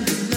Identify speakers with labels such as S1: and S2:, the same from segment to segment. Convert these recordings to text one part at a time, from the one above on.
S1: Time,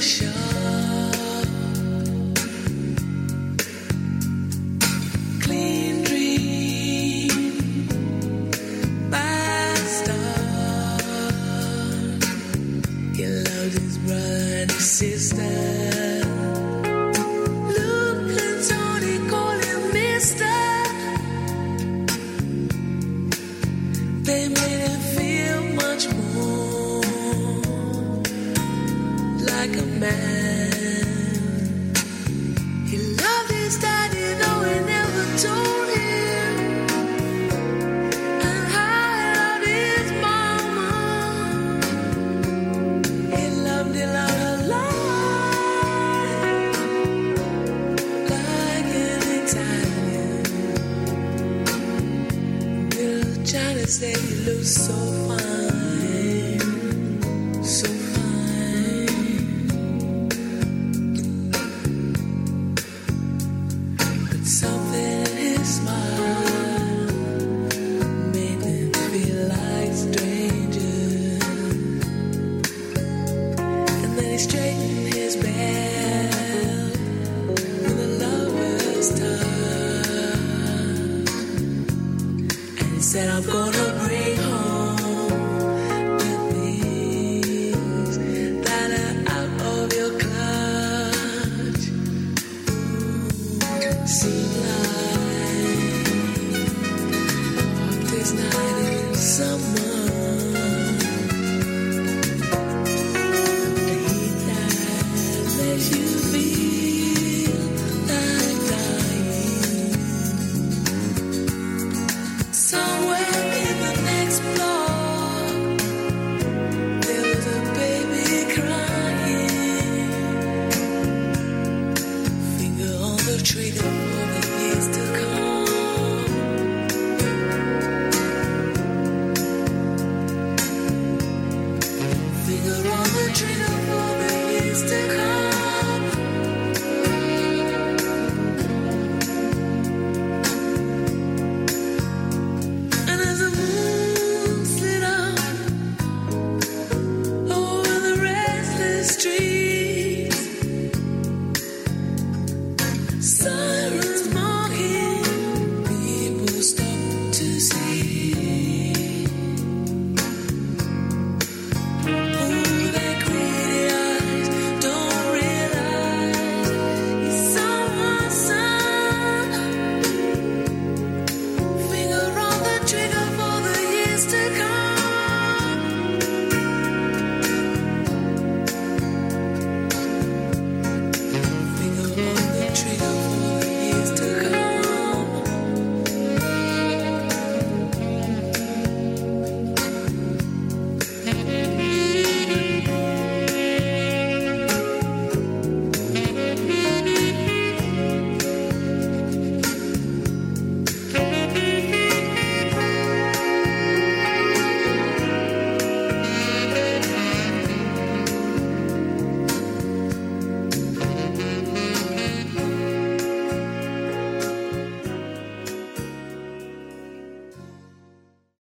S2: show.